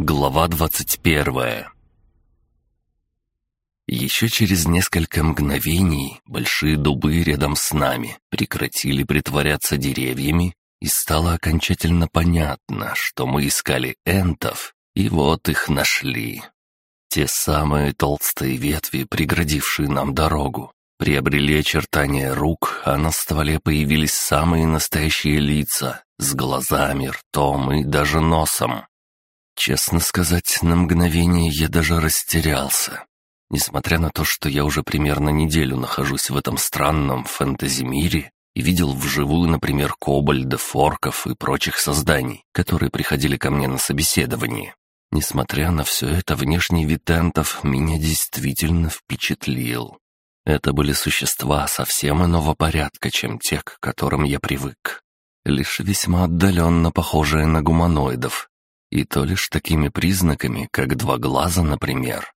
Глава двадцать первая Еще через несколько мгновений большие дубы рядом с нами прекратили притворяться деревьями, и стало окончательно понятно, что мы искали энтов, и вот их нашли. Те самые толстые ветви, преградившие нам дорогу, приобрели очертания рук, а на стволе появились самые настоящие лица с глазами, ртом и даже носом. Честно сказать, на мгновение я даже растерялся. Несмотря на то, что я уже примерно неделю нахожусь в этом странном фэнтези-мире и видел вживую, например, кобальда, форков и прочих созданий, которые приходили ко мне на собеседование. Несмотря на все это, внешний вид энтов меня действительно впечатлил. Это были существа совсем иного порядка, чем те, к которым я привык. Лишь весьма отдаленно похожие на гуманоидов. И то лишь такими признаками, как два глаза, например.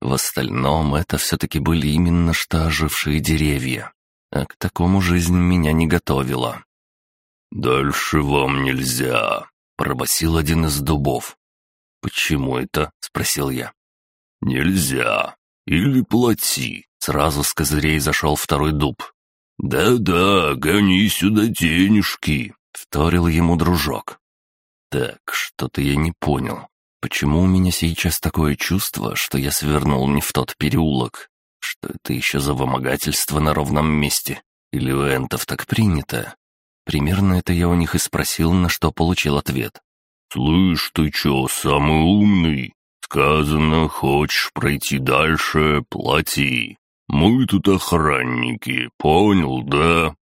В остальном это все-таки были именно что ожившие деревья. А к такому жизнь меня не готовила. «Дальше вам нельзя», — пробасил один из дубов. «Почему это?» — спросил я. «Нельзя. Или плати. Сразу с козырей зашел второй дуб. «Да-да, гони сюда денежки», — вторил ему дружок. «Так, что-то я не понял. Почему у меня сейчас такое чувство, что я свернул не в тот переулок? Что это еще за вымогательство на ровном месте? Или у энтов так принято?» Примерно это я у них и спросил, на что получил ответ. «Слышь, ты чё, самый умный? Сказано, хочешь пройти дальше — плати. «Мы тут охранники, понял, да?»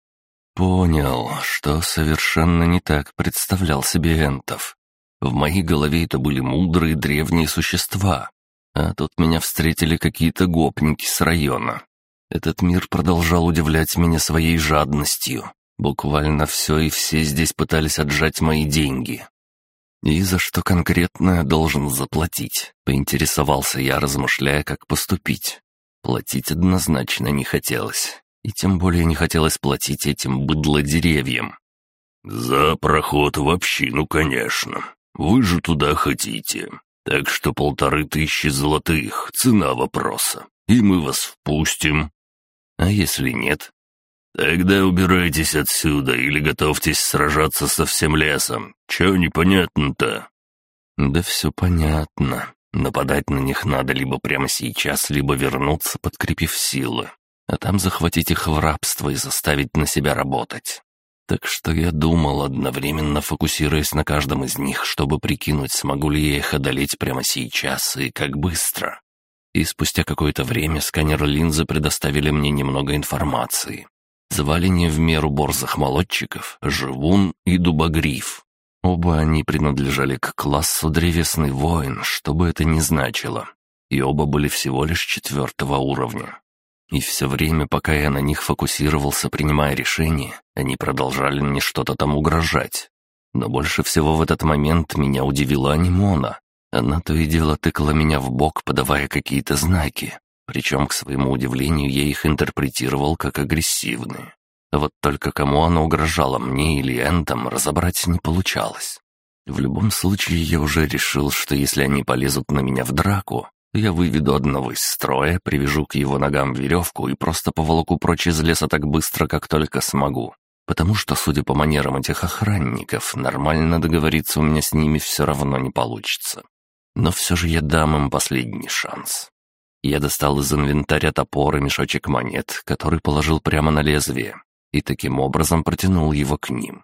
Понял, что совершенно не так представлял себе энтов. В моей голове это были мудрые древние существа, а тут меня встретили какие-то гопники с района. Этот мир продолжал удивлять меня своей жадностью. Буквально все и все здесь пытались отжать мои деньги. И за что конкретно я должен заплатить, поинтересовался я, размышляя, как поступить. Платить однозначно не хотелось. И тем более не хотелось платить этим быдло-деревьям. «За проход в общину, конечно. Вы же туда хотите. Так что полторы тысячи золотых — цена вопроса. И мы вас впустим». «А если нет?» «Тогда убирайтесь отсюда или готовьтесь сражаться со всем лесом. Чё непонятно-то?» «Да все понятно. Нападать на них надо либо прямо сейчас, либо вернуться, подкрепив силы, а там захватить их в рабство и заставить на себя работать. Так что я думал, одновременно фокусируясь на каждом из них, чтобы прикинуть, смогу ли я их одолеть прямо сейчас и как быстро. И спустя какое-то время сканер линзы предоставили мне немного информации. Звали не в меру борзых молодчиков, Живун и Дубогриф. Оба они принадлежали к классу «Древесный воин», что бы это ни значило, и оба были всего лишь четвертого уровня. И все время, пока я на них фокусировался, принимая решения, они продолжали мне что-то там угрожать. Но больше всего в этот момент меня удивила Анимона. Она то и дело тыкала меня в бок, подавая какие-то знаки. Причем, к своему удивлению, я их интерпретировал как агрессивные. Вот только кому она угрожала, мне или Энтом, разобрать не получалось. В любом случае, я уже решил, что если они полезут на меня в драку, я выведу одного из строя, привяжу к его ногам веревку и просто поволоку прочь из леса так быстро, как только смогу. Потому что, судя по манерам этих охранников, нормально договориться у меня с ними все равно не получится. Но все же я дам им последний шанс. Я достал из инвентаря топор и мешочек монет, который положил прямо на лезвие, и таким образом протянул его к ним.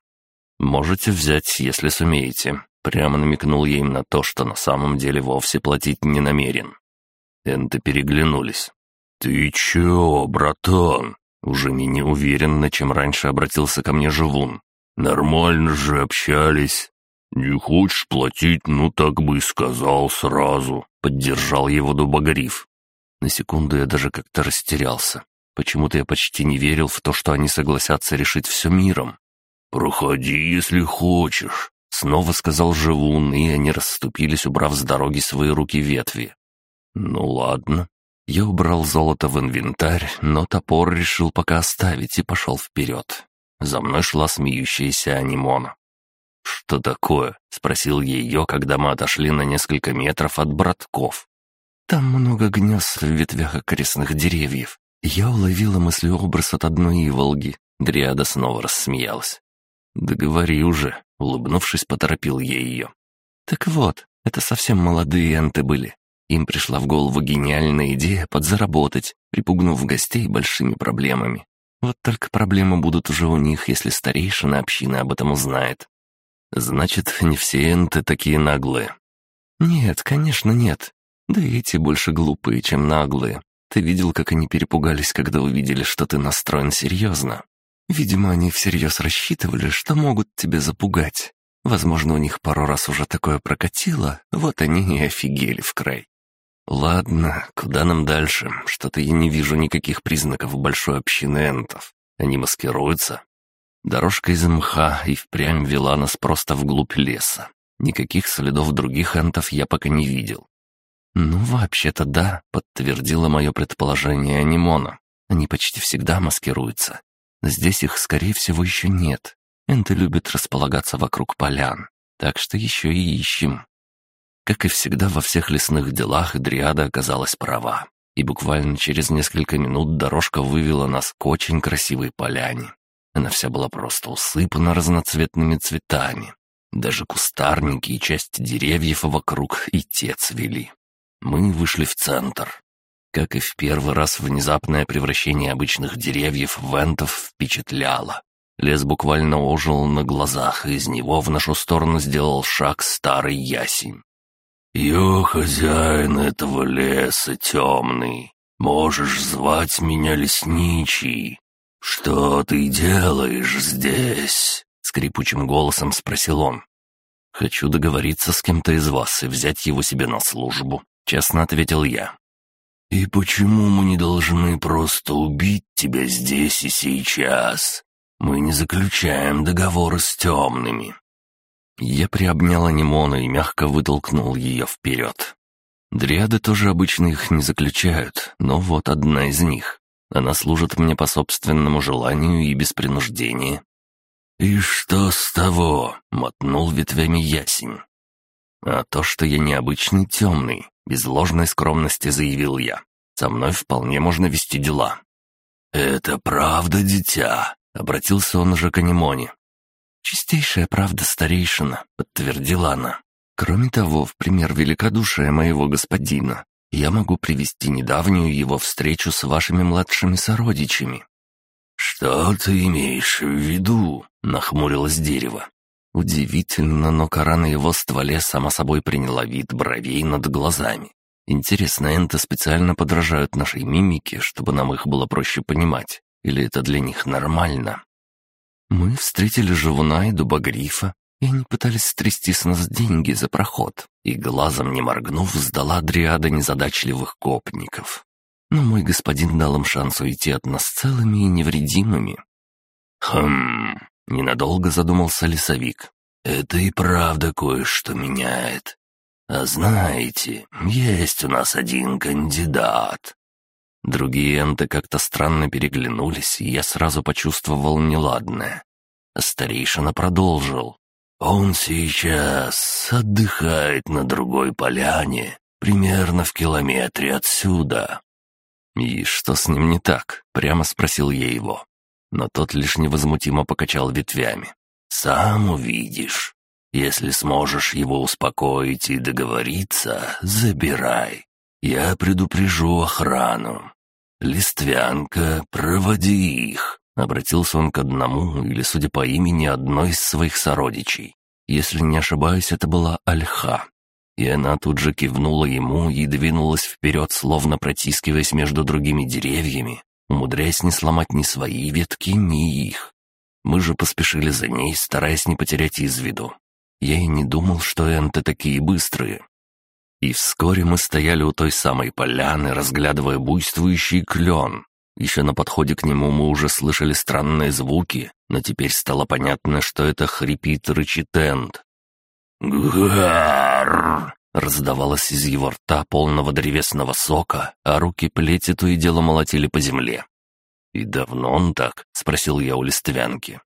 «Можете взять, если сумеете», — прямо намекнул я им на то, что на самом деле вовсе платить не намерен. Энты переглянулись. «Ты чё, братан?» Уже менее уверенно, чем раньше обратился ко мне Живун. «Нормально же общались. Не хочешь платить, ну так бы и сказал сразу», — поддержал его Дубогриф. На секунду я даже как-то растерялся. Почему-то я почти не верил в то, что они согласятся решить все миром. «Проходи, если хочешь», — снова сказал Живун, и они расступились, убрав с дороги свои руки ветви. «Ну ладно». Я убрал золото в инвентарь, но топор решил пока оставить и пошел вперед. За мной шла смеющаяся Анимона. «Что такое?» — спросил ее, когда мы отошли на несколько метров от братков. «Там много гнезд в ветвях окрестных деревьев. Я уловила мыслеобраз от одной иволги». Дриада снова рассмеялась. «Да говори уже», — улыбнувшись, поторопил я ее. «Так вот, это совсем молодые энты были. Им пришла в голову гениальная идея подзаработать, припугнув гостей большими проблемами. Вот только проблемы будут уже у них, если старейшина общины об этом узнает. Значит, не все энты такие наглые. Нет, конечно, нет. Да и эти больше глупые, чем наглые. Ты видел, как они перепугались, когда увидели, что ты настроен серьезно? Видимо, они всерьез рассчитывали, что могут тебя запугать. Возможно, у них пару раз уже такое прокатило, вот они и офигели в край. «Ладно, куда нам дальше? Что-то я не вижу никаких признаков большой общины энтов. Они маскируются?» Дорожка из мха и впрямь вела нас просто вглубь леса. Никаких следов других энтов я пока не видел. «Ну, вообще-то да», — подтвердило мое предположение Анимона. «Они почти всегда маскируются. Здесь их, скорее всего, еще нет. Энты любят располагаться вокруг полян, так что еще и ищем». Как и всегда во всех лесных делах, Дриада оказалась права. И буквально через несколько минут дорожка вывела нас к очень красивой поляне. Она вся была просто усыпана разноцветными цветами. Даже кустарники и часть деревьев вокруг и те цвели. Мы вышли в центр. Как и в первый раз, внезапное превращение обычных деревьев в энтов впечатляло. Лес буквально ожил на глазах, и из него в нашу сторону сделал шаг старый ясень. «Я хозяин этого леса темный. Можешь звать меня лесничий. Что ты делаешь здесь?» Скрипучим голосом спросил он. «Хочу договориться с кем-то из вас и взять его себе на службу», — честно ответил я. «И почему мы не должны просто убить тебя здесь и сейчас? Мы не заключаем договоры с темными. Я приобнял Анимону и мягко вытолкнул ее вперед. Дриады тоже обычно их не заключают, но вот одна из них. Она служит мне по собственному желанию и без принуждения. «И что с того?» — мотнул ветвями ясень. «А то, что я необычный темный», — без ложной скромности заявил я. «Со мной вполне можно вести дела». «Это правда, дитя?» — обратился он уже к Анимоне. «Чистейшая правда, старейшина», — подтвердила она. «Кроме того, в пример великодушия моего господина, я могу привести недавнюю его встречу с вашими младшими сородичами». «Что ты имеешь в виду?» — нахмурилось дерево. Удивительно, но кора на его стволе само собой приняла вид бровей над глазами. Интересно, энты специально подражают нашей мимике, чтобы нам их было проще понимать? Или это для них нормально? Мы встретили живуна и дубогрифа, и они пытались стрясти с нас деньги за проход, и глазом не моргнув, сдала дриада незадачливых копников. Но мой господин дал им шанс уйти от нас целыми и невредимыми. «Хм...» — ненадолго задумался лесовик. «Это и правда кое-что меняет. А знаете, есть у нас один кандидат». Другие энты как-то странно переглянулись, и я сразу почувствовал неладное. Старейшина продолжил. «Он сейчас отдыхает на другой поляне, примерно в километре отсюда». «И что с ним не так?» — прямо спросил я его. Но тот лишь невозмутимо покачал ветвями. «Сам увидишь. Если сможешь его успокоить и договориться, забирай. Я предупрежу охрану. Листвянка, проводи их. Обратился он к одному, или, судя по имени, одной из своих сородичей. Если не ошибаюсь, это была Альха. И она тут же кивнула ему и двинулась вперед, словно протискиваясь между другими деревьями, умудряясь не сломать ни свои ветки, ни их. Мы же поспешили за ней, стараясь не потерять из виду. Я и не думал, что энты такие быстрые. И вскоре мы стояли у той самой поляны, разглядывая буйствующий клен. Еще на подходе к нему мы уже слышали странные звуки, но теперь стало понятно, что это хрипит рычит Энд. «Гар!» Раздавалось из его рта полного древесного сока, а руки плети то и дело молотили по земле. «И давно он так?» — спросил я у листвянки.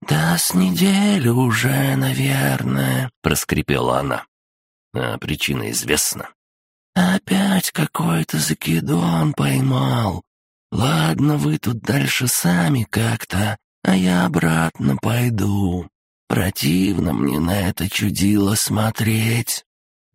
«Да с неделю уже, наверное», — проскрипела она. «А причина известна?» «Опять какой-то закидон поймал. Ладно, вы тут дальше сами как-то, а я обратно пойду. Противно мне на это чудило смотреть».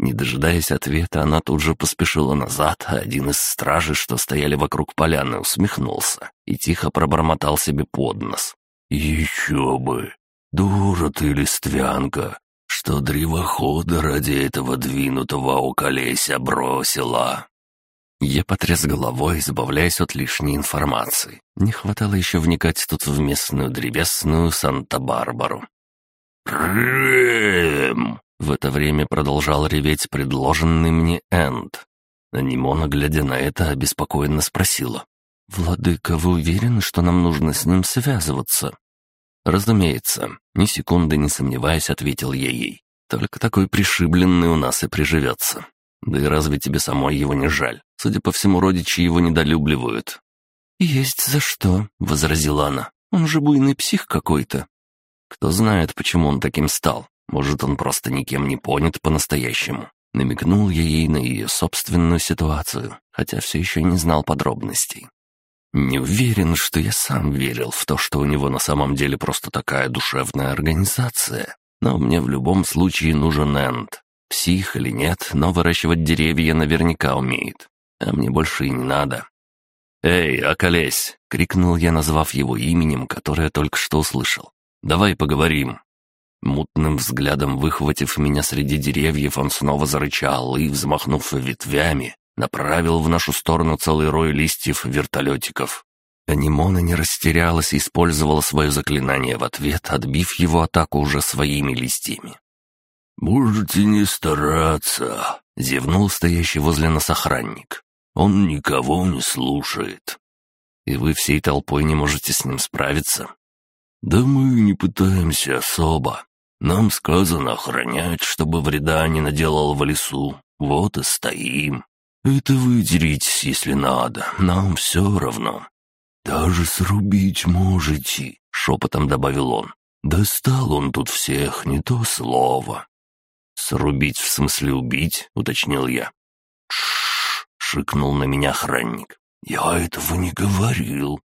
Не дожидаясь ответа, она тут же поспешила назад, а один из стражей, что стояли вокруг поляны, усмехнулся и тихо пробормотал себе под нос. «Еще бы! Дура ты, листвянка! Что древохода ради этого двинутого околеся бросила!» Я потряс головой, избавляясь от лишней информации. Не хватало еще вникать тут в местную древесную Санта-Барбару. «Рэм!» В это время продолжал реветь предложенный мне Энд. Анимона, глядя на это, обеспокоенно спросила. «Владыка, вы уверены, что нам нужно с ним связываться?» «Разумеется», — ни секунды не сомневаясь, ответил я ей. «Только такой пришибленный у нас и приживется. Да и разве тебе самой его не жаль? Судя по всему, родичи его недолюбливают». «Есть за что», — возразила она. «Он же буйный псих какой-то». «Кто знает, почему он таким стал. Может, он просто никем не понят по-настоящему. Намекнул я ей на ее собственную ситуацию, хотя все еще не знал подробностей. Не уверен, что я сам верил в то, что у него на самом деле просто такая душевная организация. Но мне в любом случае нужен Энд. Псих или нет, но выращивать деревья наверняка умеет. А мне больше и не надо. «Эй, околесь!» — крикнул я, назвав его именем, которое только что услышал. «Давай поговорим». Мутным взглядом выхватив меня среди деревьев, он снова зарычал и, взмахнув ветвями, направил в нашу сторону целый рой листьев вертолетиков. Анимона не растерялась и использовала свое заклинание в ответ, отбив его атаку уже своими листьями. «Можете не стараться», — зевнул стоящий возле нас охранник. «Он никого не слушает». «И вы всей толпой не можете с ним справиться?» «Да мы не пытаемся особо. Нам сказано охранять, чтобы вреда не наделал в лесу. Вот и стоим. Это вы деритесь, если надо, нам все равно. Даже срубить можете, шепотом добавил он. Достал он тут всех, не то слово. Срубить в смысле убить, уточнил я. Тш, шикнул на меня охранник. Я этого не говорил.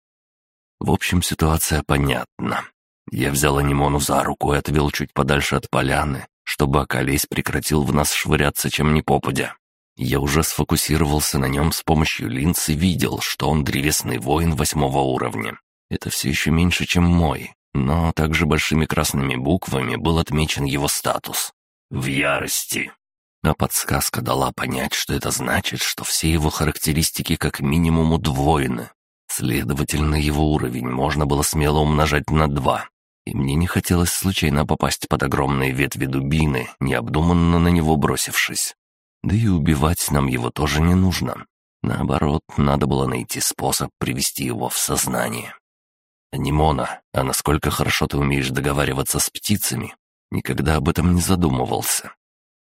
В общем, ситуация понятна. Я взял Анимону за руку и отвел чуть подальше от поляны, чтобы Акалейс прекратил в нас швыряться чем ни попадя. Я уже сфокусировался на нем с помощью линз и видел, что он древесный воин восьмого уровня. Это все еще меньше, чем мой, но также большими красными буквами был отмечен его статус. «В ярости». А подсказка дала понять, что это значит, что все его характеристики как минимум удвоены. Следовательно, его уровень можно было смело умножать на два и мне не хотелось случайно попасть под огромные ветви дубины, необдуманно на него бросившись. Да и убивать нам его тоже не нужно. Наоборот, надо было найти способ привести его в сознание. «Анимона, а насколько хорошо ты умеешь договариваться с птицами?» Никогда об этом не задумывался.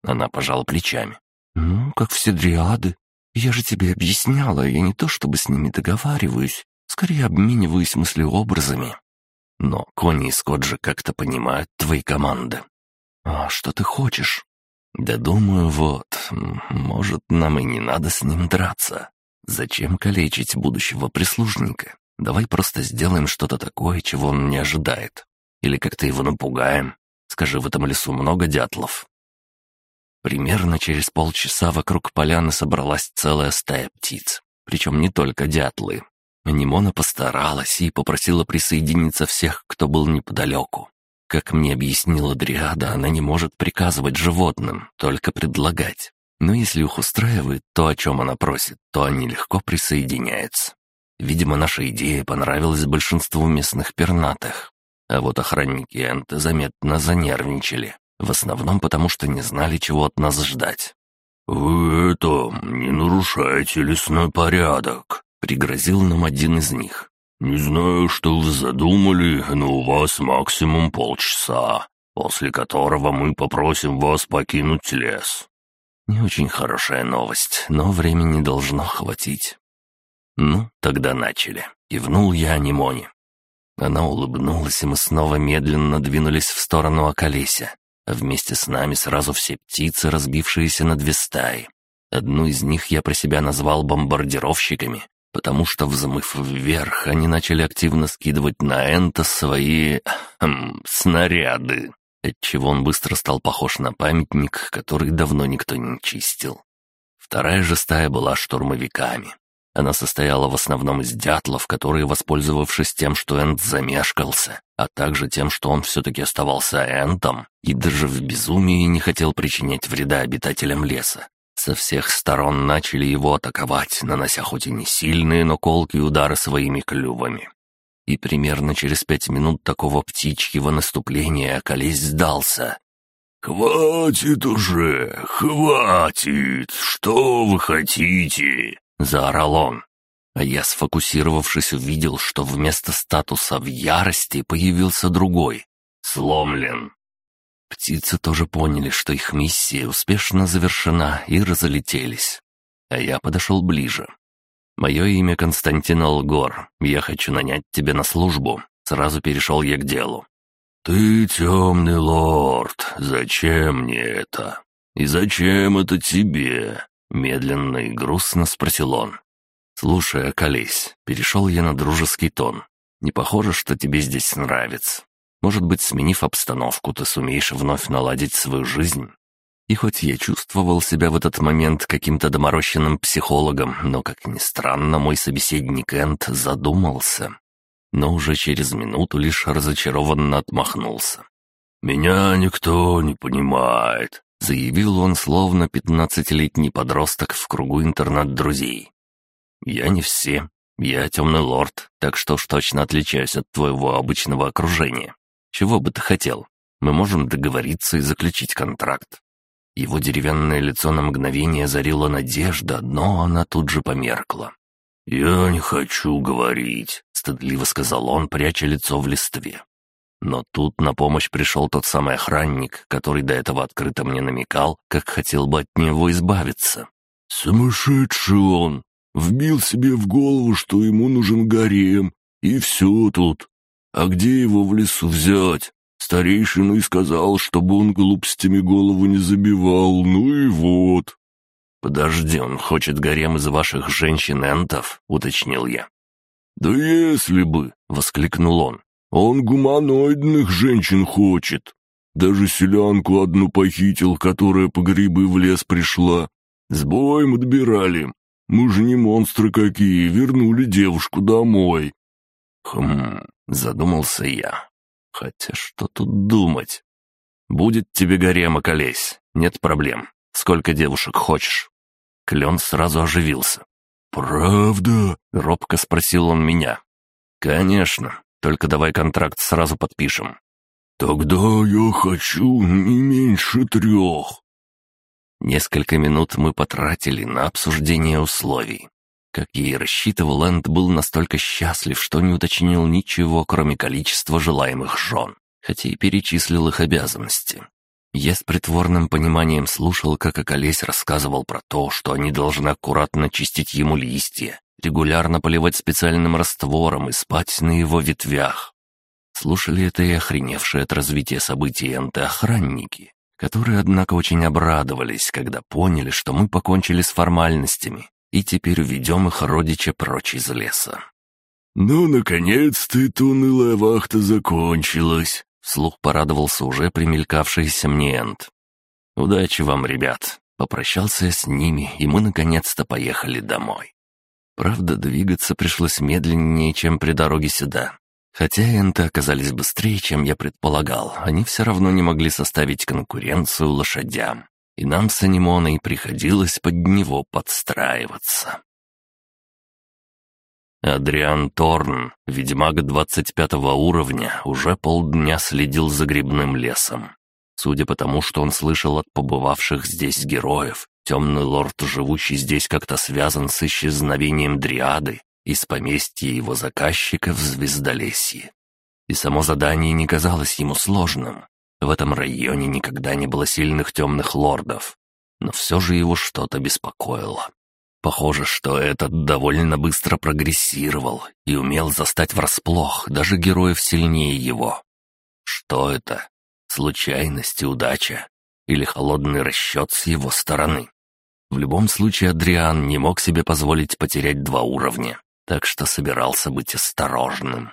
Она пожала плечами. «Ну, как все дриады. Я же тебе объясняла, я не то чтобы с ними договариваюсь, скорее обмениваюсь мыслеобразами. Но Кони и Скотт же как-то понимают твои команды. А что ты хочешь? Да думаю, вот, может, нам и не надо с ним драться. Зачем калечить будущего прислужника? Давай просто сделаем что-то такое, чего он не ожидает. Или как-то его напугаем. Скажи, в этом лесу много дятлов?» Примерно через полчаса вокруг поляны собралась целая стая птиц. Причем не только дятлы, Анимона постаралась и попросила присоединиться всех, кто был неподалеку. Как мне объяснила Дриада, она не может приказывать животным, только предлагать. Но если их устраивает то, о чем она просит, то они легко присоединяются. Видимо, наша идея понравилась большинству местных пернатых. А вот охранники Энты заметно занервничали. В основном потому, что не знали, чего от нас ждать. «Вы это, не нарушайте лесной порядок», Пригрозил нам один из них. «Не знаю, что вы задумали, но у вас максимум полчаса, после которого мы попросим вас покинуть лес». Не очень хорошая новость, но времени должно хватить. Ну, тогда начали. Кивнул я Анимоне. Она улыбнулась, и мы снова медленно двинулись в сторону околеся. А вместе с нами сразу все птицы, разбившиеся на две стаи. Одну из них я про себя назвал бомбардировщиками, потому что, взмыв вверх, они начали активно скидывать на Энта свои... Хм, снаряды, отчего он быстро стал похож на памятник, который давно никто не чистил. Вторая же стая была штурмовиками. Она состояла в основном из дятлов, которые, воспользовавшись тем, что Энд замешкался, а также тем, что он все-таки оставался Энтом и даже в безумии не хотел причинять вреда обитателям леса, со всех сторон начали его атаковать, нанося хоть и не сильные, но колкие удары своими клювами. И примерно через пять минут такого птичьего наступления Колесь сдался. «Хватит уже, хватит! Что вы хотите?» — заорал он. А я, сфокусировавшись, увидел, что вместо статуса в ярости появился другой — сломлен. Птицы тоже поняли, что их миссия успешно завершена, и разлетелись. А я подошел ближе. «Мое имя Константин Алгор. Я хочу нанять тебя на службу». Сразу перешел я к делу. «Ты темный лорд. Зачем мне это? И зачем это тебе?» Медленно и грустно спросил он. «Слушай, околесь, перешел я на дружеский тон. Не похоже, что тебе здесь нравится. Может быть, сменив обстановку, ты сумеешь вновь наладить свою жизнь? И хоть я чувствовал себя в этот момент каким-то доморощенным психологом, но, как ни странно, мой собеседник Энд задумался. Но уже через минуту лишь разочарованно отмахнулся. «Меня никто не понимает», — заявил он, словно пятнадцатилетний подросток в кругу интернет-друзей. «Я не все. Я темный лорд, так что уж точно отличаюсь от твоего обычного окружения. Чего бы ты хотел? Мы можем договориться и заключить контракт». Его деревянное лицо на мгновение озарила надежда, но она тут же померкла. «Я не хочу говорить», — стыдливо сказал он, пряча лицо в листве. Но тут на помощь пришел тот самый охранник, который до этого открыто мне намекал, как хотел бы от него избавиться. «Сумасшедший он! Вбил себе в голову, что ему нужен гарем, и все тут. А где его в лесу взять? Старейшина и сказал, чтобы он глупостями голову не забивал, ну и вот». «Подожди, он хочет гарем из ваших женщин-энтов?» — уточнил я. «Да если бы!» — воскликнул он. «Он гуманоидных женщин хочет. Даже селянку одну похитил, которая по грибы в лес пришла. С боем отбирали. Мы же не монстры какие, вернули девушку домой». «Хм, Задумался я. Хотя что тут думать? Будет тебе гарем, околесь. Нет проблем. Сколько девушек хочешь? Клен сразу оживился. «Правда?» — робко спросил он меня. «Конечно. Только давай контракт сразу подпишем». «Тогда я хочу не меньше трех». Несколько минут мы потратили на обсуждение условий. Как я и рассчитывал, Энд был настолько счастлив, что не уточнил ничего, кроме количества желаемых жен, хотя и перечислил их обязанности. Я с притворным пониманием слушал, как Околесь рассказывал про то, что они должны аккуратно чистить ему листья, регулярно поливать специальным раствором и спать на его ветвях. Слушали это и охреневшие от развития событий энты-охранники, которые, однако, очень обрадовались, когда поняли, что мы покончили с формальностями и теперь уведем их родича прочь из леса. «Ну, наконец-то эта унылая вахта закончилась!» Слух порадовался уже примелькавшийся мне Энд. «Удачи вам, ребят!» Попрощался я с ними, и мы наконец-то поехали домой. Правда, двигаться пришлось медленнее, чем при дороге сюда. Хотя энты оказались быстрее, чем я предполагал, они все равно не могли составить конкуренцию лошадям и нам с Анимоной приходилось под него подстраиваться. Адриан Торн, ведьмак 25 уровня, уже полдня следил за грибным лесом. Судя по тому, что он слышал от побывавших здесь героев, темный лорд, живущий здесь, как-то связан с исчезновением Дриады из поместья его заказчика в Звездолесье. И само задание не казалось ему сложным. В этом районе никогда не было сильных темных лордов, но все же его что-то беспокоило. Похоже, что этот довольно быстро прогрессировал и умел застать врасплох даже героев сильнее его. Что это? Случайность и удача? Или холодный расчет с его стороны? В любом случае Адриан не мог себе позволить потерять два уровня, так что собирался быть осторожным.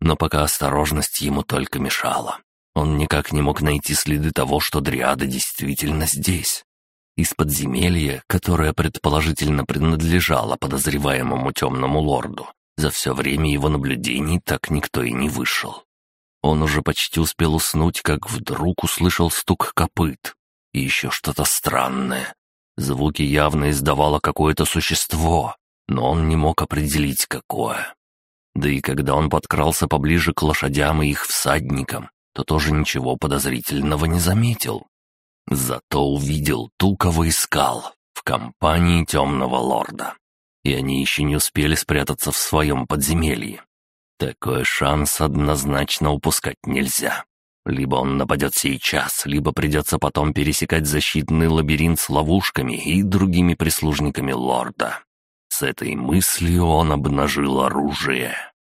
Но пока осторожность ему только мешала. Он никак не мог найти следы того, что Дриада действительно здесь. Из подземелья, которое предположительно принадлежало подозреваемому темному лорду, за все время его наблюдений так никто и не вышел. Он уже почти успел уснуть, как вдруг услышал стук копыт. И еще что-то странное. Звуки явно издавало какое-то существо, но он не мог определить, какое. Да и когда он подкрался поближе к лошадям и их всадникам, то тоже ничего подозрительного не заметил. Зато увидел ту, кого искал, в компании темного лорда. И они еще не успели спрятаться в своем подземелье. Такой шанс однозначно упускать нельзя. Либо он нападет сейчас, либо придется потом пересекать защитный лабиринт с ловушками и другими прислужниками лорда. С этой мыслью он обнажил оружие.